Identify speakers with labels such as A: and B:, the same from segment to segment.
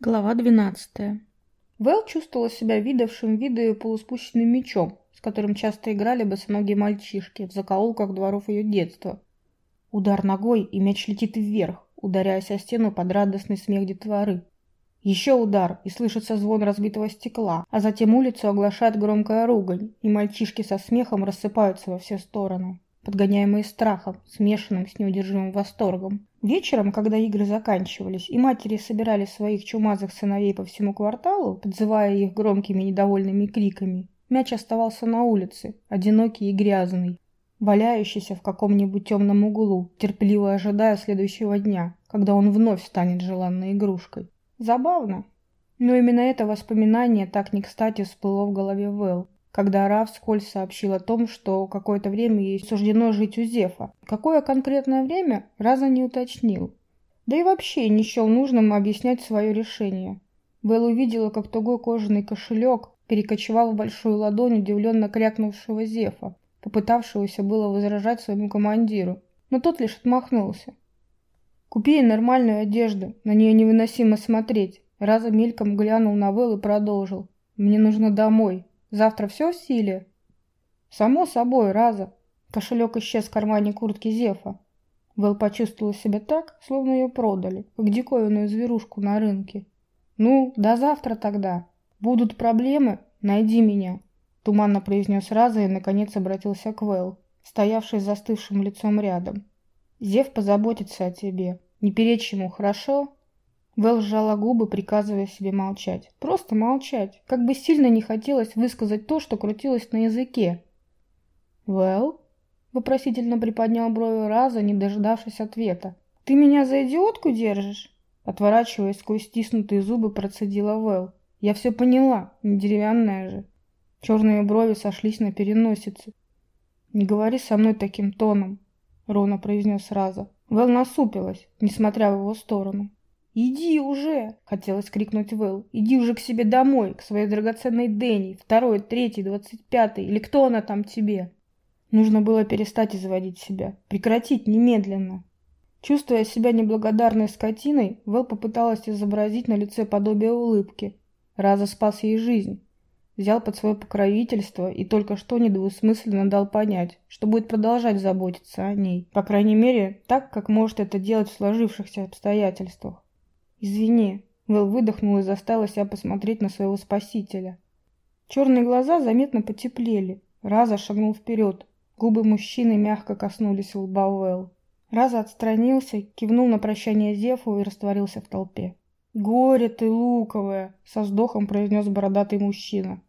A: Глава 12. Вэл чувствовала себя видавшим виду и полуспущенным мечом, с которым часто играли босоногие мальчишки в закоулках дворов ее детства. Удар ногой, и мяч летит вверх, ударяясь о стену под радостный смех детворы. Еще удар, и слышится звон разбитого стекла, а затем улицу оглашает громкая ругань, и мальчишки со смехом рассыпаются во все стороны подгоняемые страхом, смешанным с неудержимым восторгом. Вечером, когда игры заканчивались, и матери собирали своих чумазых сыновей по всему кварталу, подзывая их громкими недовольными криками, мяч оставался на улице, одинокий и грязный, валяющийся в каком-нибудь темном углу, терпеливо ожидая следующего дня, когда он вновь станет желанной игрушкой. Забавно. Но именно это воспоминание так не кстати всплыло в голове Вэл когда Раф вскользь сообщил о том, что какое-то время ей суждено жить у Зефа. Какое конкретное время, Раза не уточнил. Да и вообще не счел нужным объяснять свое решение. Белл увидела, как тугой кожаный кошелек перекочевал в большую ладонь удивленно крякнувшего Зефа, попытавшегося было возражать своему командиру, но тот лишь отмахнулся. «Купи ей нормальную одежду, на нее невыносимо смотреть». Раза мельком глянул на Вэл и продолжил. «Мне нужно домой, Завтра все в силе?» «Само собой, раза». Кошелек исчез в кармане куртки Зефа. Вэл почувствовала себя так, словно ее продали, как диковинную зверушку на рынке. «Ну, до завтра тогда. Будут проблемы? Найди меня», — туманно произнес Раза и, наконец, обратился к Вэл, стоявшей с застывшим лицом рядом. «Зев позаботится о тебе. Не перечь ему, хорошо?» Вэл сжала губы, приказывая себе молчать. Просто молчать. Как бы сильно не хотелось высказать то, что крутилось на языке. «Вэл?» — вопросительно приподнял брови Раза, не дождавшись ответа. «Ты меня за идиотку держишь?» Отворачиваясь сквозь стиснутые зубы, процедила Вэл. «Я все поняла, не деревянная же». Черные брови сошлись на переносице. «Не говори со мной таким тоном», — ровно произнес Раза. Вэл насупилась, несмотря в его сторону. «Иди уже!» — хотелось крикнуть Вэл. «Иди уже к себе домой, к своей драгоценной Дэнни, второй, третий, двадцать пятый, или кто она там тебе?» Нужно было перестать изводить себя, прекратить немедленно. Чувствуя себя неблагодарной скотиной, Вэл попыталась изобразить на лице подобие улыбки. Раза спас ей жизнь. Взял под свое покровительство и только что недвусмысленно дал понять, что будет продолжать заботиться о ней. По крайней мере, так, как может это делать в сложившихся обстоятельствах. «Извини», — Вэл выдохнул и заставил себя посмотреть на своего спасителя. Черные глаза заметно потеплели. Раза шагнул вперед. Губы мужчины мягко коснулись лба Вэл. Раза отстранился, кивнул на прощание Зефу и растворился в толпе. «Горе ты, луковая!» — со вздохом произнес бородатый мужчина.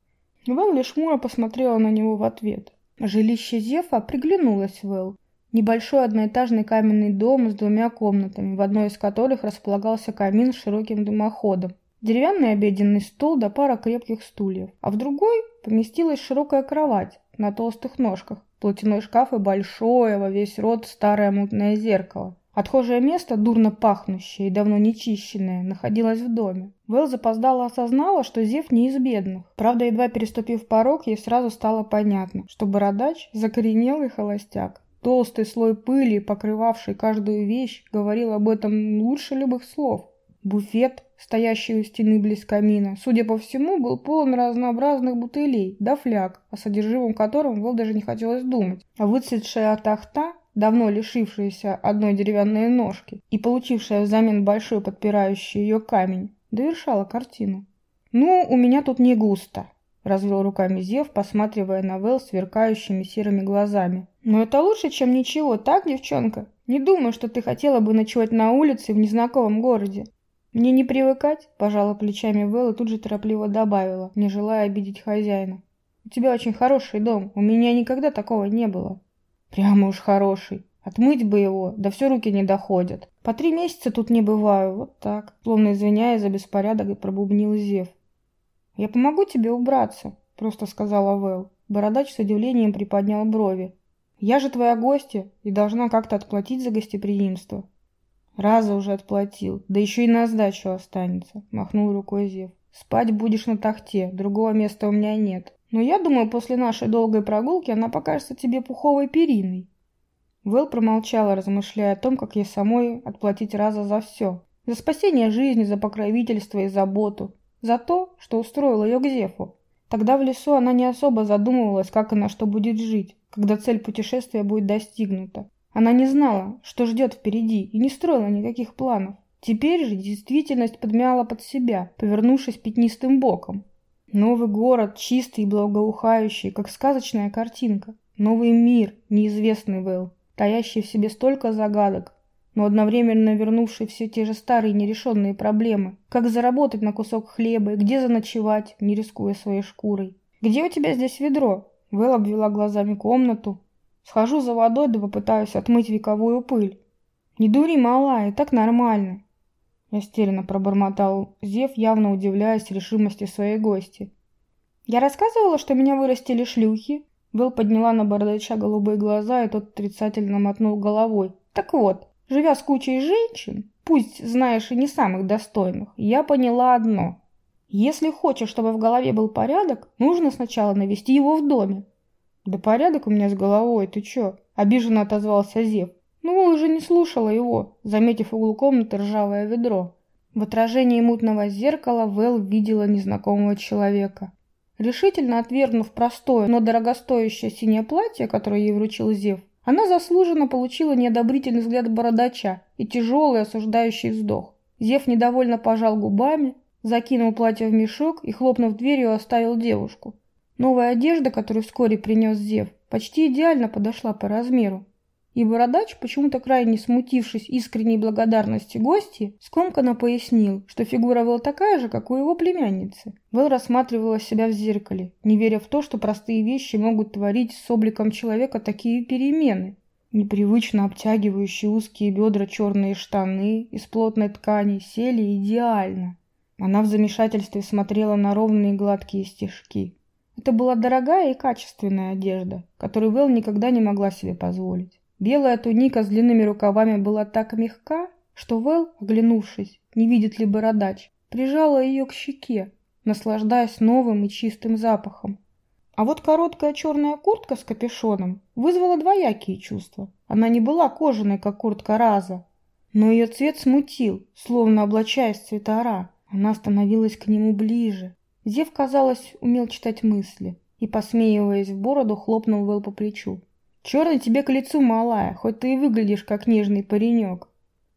A: Вэл лишь хмуро посмотрела на него в ответ. Жилище Зефа приглянулось Вэл. Небольшой одноэтажный каменный дом с двумя комнатами, в одной из которых располагался камин с широким дымоходом, деревянный обеденный стол да пара крепких стульев, а в другой поместилась широкая кровать на толстых ножках, платяной шкаф и большое во весь рот старое мутное зеркало. Отхожее место, дурно пахнущее и давно нечищенное, находилось в доме. Вэл запоздало осознала, что Зев не из бедных. Правда, едва переступив порог, ей сразу стало понятно, что бородач – закоренелый холостяк. Толстый слой пыли, покрывавший каждую вещь, говорил об этом лучше любых слов. Буфет, стоящий у стены близ камина, судя по всему, был полон разнообразных бутылей, да фляг, о содержимом котором Вэл даже не хотелось думать. А выцветшая тахта, давно лишившаяся одной деревянной ножки и получившая взамен большой подпирающий ее камень, довершала картину. «Ну, у меня тут не густо», — развел руками Зев, посматривая на Вэл сверкающими серыми глазами. «Но это лучше, чем ничего, так, девчонка? Не думаю, что ты хотела бы ночевать на улице в незнакомом городе». «Мне не привыкать», — пожала плечами Вэл и тут же торопливо добавила, не желая обидеть хозяина. «У тебя очень хороший дом, у меня никогда такого не было». «Прямо уж хороший. Отмыть бы его, да все руки не доходят. По три месяца тут не бываю, вот так». Словно извиняясь за беспорядок, пробубнил Зев. «Я помогу тебе убраться», — просто сказала Вэл. Бородач с удивлением приподнял брови. «Я же твоя гостья и должна как-то отплатить за гостеприимство». «Раза уже отплатил, да еще и на сдачу останется», — махнул рукой Зев. «Спать будешь на тахте, другого места у меня нет. Но я думаю, после нашей долгой прогулки она покажется тебе пуховой периной». Вэл промолчала, размышляя о том, как ей самой отплатить Раза за все. За спасение жизни, за покровительство и заботу. За то, что устроил ее к Зефу. Тогда в лесу она не особо задумывалась, как и на что будет жить, когда цель путешествия будет достигнута. Она не знала, что ждет впереди, и не строила никаких планов. Теперь же действительность подмяла под себя, повернувшись пятнистым боком. Новый город, чистый и благоухающий, как сказочная картинка. Новый мир, неизвестный Вэл, таящий в себе столько загадок, но одновременно вернувший все те же старые нерешенные проблемы. Как заработать на кусок хлеба и где заночевать, не рискуя своей шкурой. «Где у тебя здесь ведро?» Вэл обвела глазами комнату. «Схожу за водой да попытаюсь отмыть вековую пыль». «Не дури, малая, так нормально». Растерянно пробормотал Зев, явно удивляясь решимости своей гости. «Я рассказывала, что меня вырастили шлюхи?» Вэл подняла на бардача голубые глаза, и тот отрицательно мотнул головой. «Так вот, живя с кучей женщин, пусть, знаешь, и не самых достойных, я поняла одно. Если хочешь, чтобы в голове был порядок, нужно сначала навести его в доме». «Да порядок у меня с головой, ты чё?» – обиженно отозвался Зев. Ну, Вэл уже не слушала его, заметив в углу комнаты ржавое ведро. В отражении мутного зеркала Вэл видела незнакомого человека. Решительно отвергнув простое, но дорогостоящее синее платье, которое ей вручил Зев, она заслуженно получила неодобрительный взгляд бородача и тяжелый осуждающий вздох. Зев недовольно пожал губами, закинул платье в мешок и, хлопнув дверью, оставил девушку. Новая одежда, которую вскоре принес Зев, почти идеально подошла по размеру. И бородач, почему-то крайне смутившись искренней благодарности гости, скомканно пояснил, что фигура Вэл такая же, как у его племянницы. Вэл рассматривала себя в зеркале, не веря в то, что простые вещи могут творить с обликом человека такие перемены. Непривычно обтягивающие узкие бедра черные штаны из плотной ткани сели идеально. Она в замешательстве смотрела на ровные гладкие стежки. Это была дорогая и качественная одежда, которую Вэл никогда не могла себе позволить. Белая туника с длинными рукавами была так мягка, что Вэл, оглянувшись, не видит ли бородач, прижала ее к щеке, наслаждаясь новым и чистым запахом. А вот короткая черная куртка с капюшоном вызвала двоякие чувства. Она не была кожаной, как куртка Раза, но ее цвет смутил, словно облачаясь цветора. Она становилась к нему ближе. Зев, казалось, умел читать мысли и, посмеиваясь в бороду, хлопнул Вэл по плечу. Черный тебе к лицу малая, хоть ты и выглядишь как нежный паренек.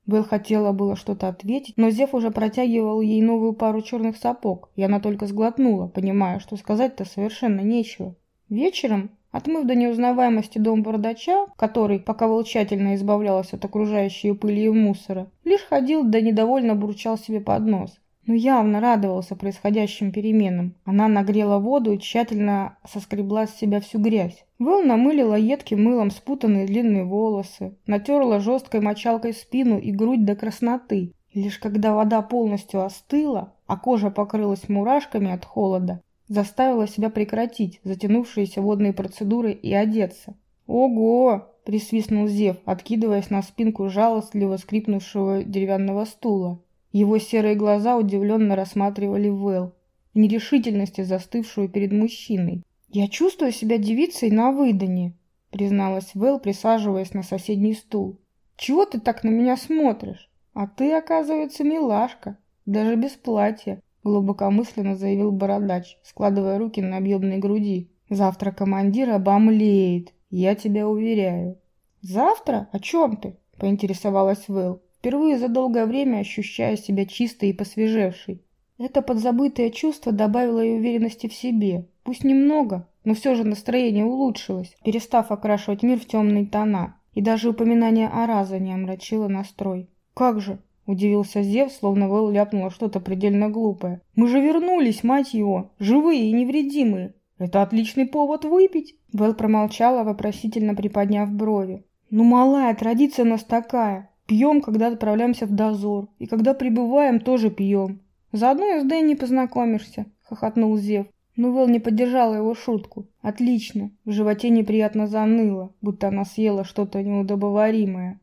A: Белл хотела было что-то ответить, но Зев уже протягивал ей новую пару черных сапог, и она только сглотнула, понимая, что сказать-то совершенно нечего. Вечером, отмыв до неузнаваемости дом бардача, который, пока тщательно избавлялась от окружающей пыли и мусора, лишь ходил да недовольно бурчал себе под нос но явно радовался происходящим переменам. Она нагрела воду и тщательно соскребла с себя всю грязь. Вэл намылила едким мылом спутанные длинные волосы, натерла жесткой мочалкой спину и грудь до красноты. И лишь когда вода полностью остыла, а кожа покрылась мурашками от холода, заставила себя прекратить затянувшиеся водные процедуры и одеться. «Ого!» – присвистнул Зев, откидываясь на спинку жалостливо скрипнувшего деревянного стула. Его серые глаза удивленно рассматривали Вэл, в нерешительности застывшую перед мужчиной. «Я чувствую себя девицей на выдане», — призналась Вэл, присаживаясь на соседний стул. «Чего ты так на меня смотришь? А ты, оказывается, милашка, даже без платья», — глубокомысленно заявил бородач, складывая руки на объемной груди. «Завтра командир обомлеет, я тебя уверяю». «Завтра? О чем ты?» — поинтересовалась Вэл впервые за долгое время ощущая себя чистой и посвежевшей. Это подзабытое чувство добавило ей уверенности в себе. Пусть немного, но все же настроение улучшилось, перестав окрашивать мир в темные тона. И даже упоминание о Раза не омрачило настрой. «Как же?» – удивился Зев, словно Вэл ляпнула что-то предельно глупое. «Мы же вернулись, мать его! Живые и невредимые! Это отличный повод выпить!» Вэл промолчала, вопросительно приподняв брови. «Ну, малая, традиция у нас такая. Пьем, когда отправляемся в дозор. И когда прибываем, тоже пьем. Заодно и с Дэнни познакомишься, хохотнул Зев. Но Вэл не поддержала его шутку. Отлично. В животе неприятно заныло, будто она съела что-то неудобоваримое.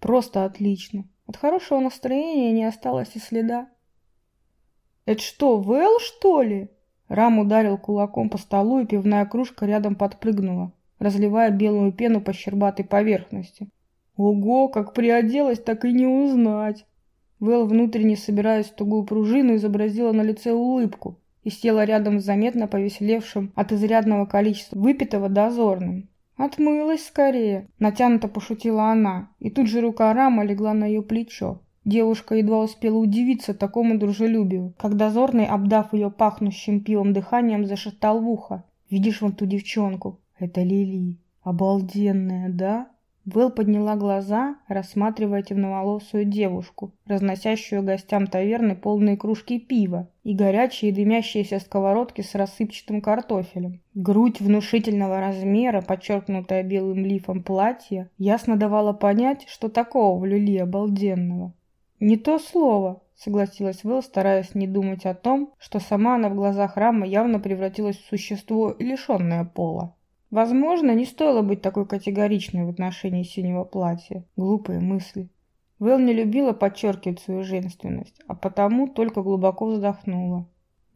A: Просто отлично. От хорошего настроения не осталось и следа. «Это что, Вэл, что ли?» Рам ударил кулаком по столу, и пивная кружка рядом подпрыгнула, разливая белую пену по щербатой поверхности. Ого, как приоделась, так и не узнать. Вэл, внутренне собираясь в тугую пружину, изобразила на лице улыбку и села рядом с заметно повеселевшим от изрядного количества выпитого дозорным. «Отмылась скорее», — натянуто пошутила она, и тут же рука Рама легла на ее плечо. Девушка едва успела удивиться такому дружелюбию, как дозорный, обдав ее пахнущим пивом дыханием, зашептал в ухо. «Видишь вон ту девчонку? Это Лили. Обалденная, да?» Вэл подняла глаза, рассматривая темноволосую девушку, разносящую гостям таверны полные кружки пива и горячие дымящиеся сковородки с рассыпчатым картофелем. Грудь внушительного размера, подчеркнутая белым лифом платья, ясно давала понять, что такого в люли обалденного. «Не то слово», — согласилась Вэл, стараясь не думать о том, что сама она в глазах Рама явно превратилась в существо, лишенное пола. Возможно, не стоило быть такой категоричной в отношении синего платья. Глупые мысли. Вэл не любила подчеркивать свою женственность, а потому только глубоко вздохнула.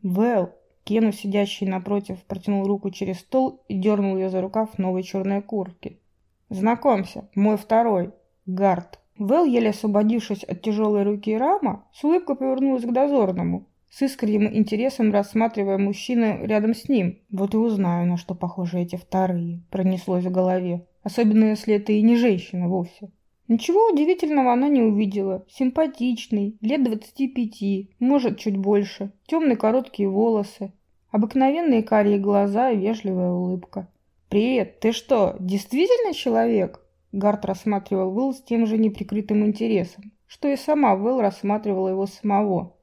A: «Вэл!» Кену, сидящий напротив, протянул руку через стол и дернул ее за рукав новой черной куртки. «Знакомься, мой второй, Гард». Вэл, еле освободившись от тяжелой руки Рама, с улыбкой повернулась к дозорному, с искренним интересом рассматривая мужчину рядом с ним. Вот и узнаю, на что похожи эти вторые, пронеслось в голове. Особенно, если это и не женщина вовсе. Ничего удивительного она не увидела. Симпатичный, лет двадцати пяти, может, чуть больше. Темные короткие волосы. Обыкновенные карие глаза и вежливая улыбка. «Привет, ты что, действительно человек?» Гарт рассматривал Вэлл с тем же неприкрытым интересом, что и сама Вэлл рассматривала его самого.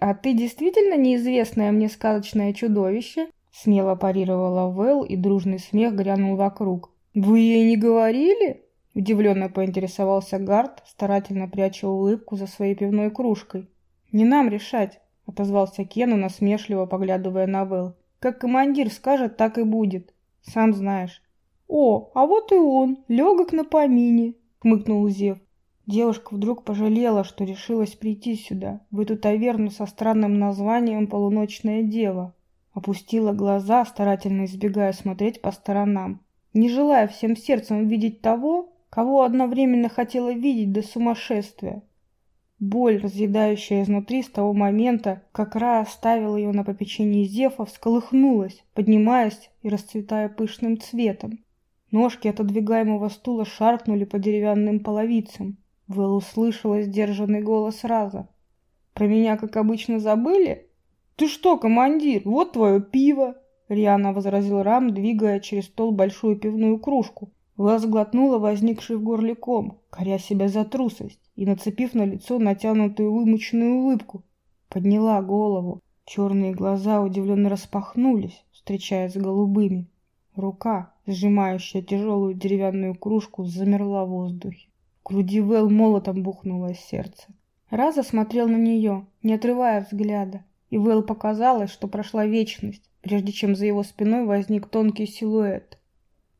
A: «А ты действительно неизвестное мне сказочное чудовище?» Смело парировала Вэл, и дружный смех грянул вокруг. «Вы ей не говорили?» Удивленно поинтересовался Гард, старательно пряча улыбку за своей пивной кружкой. «Не нам решать», — отозвался Кену, насмешливо поглядывая на Вэл. «Как командир скажет, так и будет. Сам знаешь». «О, а вот и он, легок на помине», — хмыкнул Зев. Девушка вдруг пожалела, что решилась прийти сюда, в эту таверну со странным названием «Полуночная дева». Опустила глаза, старательно избегая смотреть по сторонам, не желая всем сердцем видеть того, кого одновременно хотела видеть до сумасшествия. Боль, разъедающая изнутри с того момента, как Ра оставила ее на попечении Зефа, всколыхнулась, поднимаясь и расцветая пышным цветом. Ножки отодвигаемого стула шаркнули по деревянным половицам. Вэл услышала сдержанный голос Раза. «Про меня, как обычно, забыли?» «Ты что, командир, вот твое пиво!» Риана возразил Рам, двигая через стол большую пивную кружку. Вэл сглотнула возникший в горле ком, коря себя за трусость и, нацепив на лицо натянутую вымученную улыбку, подняла голову. Черные глаза удивленно распахнулись, встречаясь с голубыми. Рука, сжимающая тяжелую деревянную кружку, замерла в воздухе груди Вэл молотом бухнуло сердце. Раза смотрел на нее, не отрывая взгляда, и Вэл показалось, что прошла вечность, прежде чем за его спиной возник тонкий силуэт.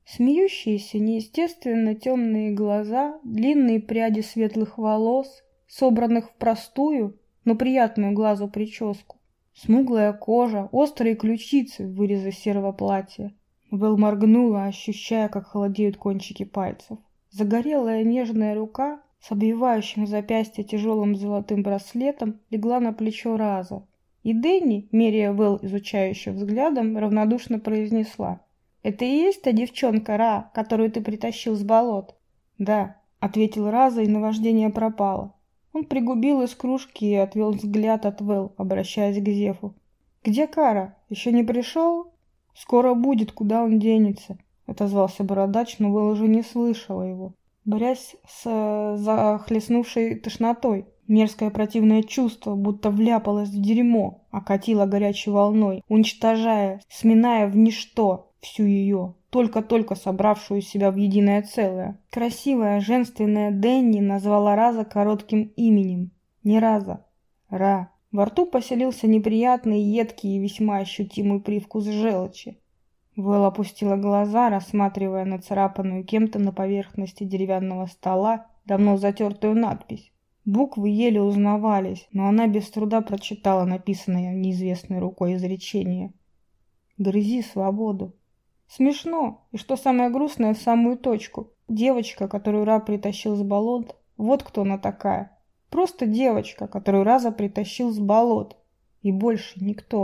A: Смеющиеся, неестественно темные глаза, длинные пряди светлых волос, собранных в простую, но приятную глазу прическу, смуглая кожа, острые ключицы в вырезе серого платья. Вэл моргнула, ощущая, как холодеют кончики пальцев. Загорелая нежная рука с обвивающим запястье тяжелым золотым браслетом легла на плечо Раза. И Дэнни, меряя Вэл изучающим взглядом, равнодушно произнесла. «Это и есть та девчонка, Ра, которую ты притащил с болот?» «Да», — ответил Раза, и наваждение пропало. Он пригубил из кружки и отвел взгляд от Вэл, обращаясь к Зефу. «Где Кара? Еще не пришел?» «Скоро будет, куда он денется?» Отозвался бородач, но Вэл уже не слышала его. Борясь с захлестнувшей тошнотой, мерзкое противное чувство, будто вляпалось в дерьмо, окатило горячей волной, уничтожая, сминая в ничто всю ее, только-только собравшую себя в единое целое. Красивая, женственная Дэнни назвала Раза коротким именем. Не Раза. Ра. Во рту поселился неприятный, едкий и весьма ощутимый привкус желчи. Вэл опустила глаза, рассматривая нацарапанную кем-то на поверхности деревянного стола давно затертую надпись. Буквы еле узнавались, но она без труда прочитала написанное неизвестной рукой изречение. «Грызи свободу». Смешно, и что самое грустное, в самую точку. Девочка, которую Ра притащил с болот, вот кто она такая. Просто девочка, которую Раза притащил с болот. И больше никто.